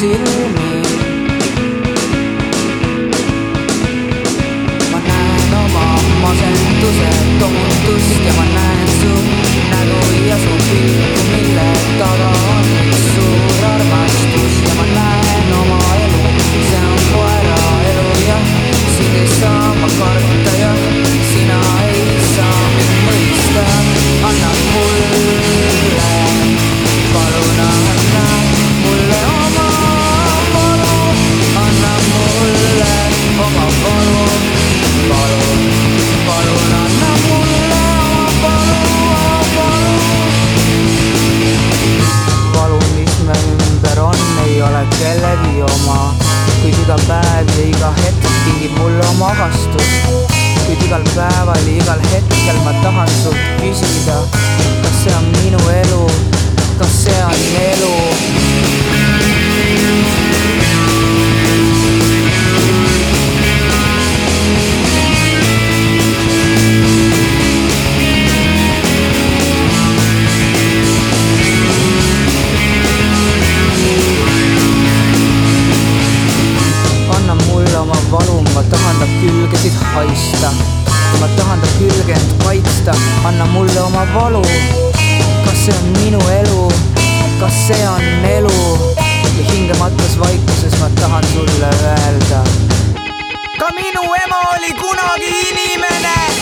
silmi. ma näen oma masenduse tohutust ja ma näen südant haista. kui ma tahan ta külge end kaitsta, anna mulle oma valu. kas see on minu elu, kas see on elu? ja hingematus vaikuses ma tahan sulle öelda. ka minu ema oli kunagi inimene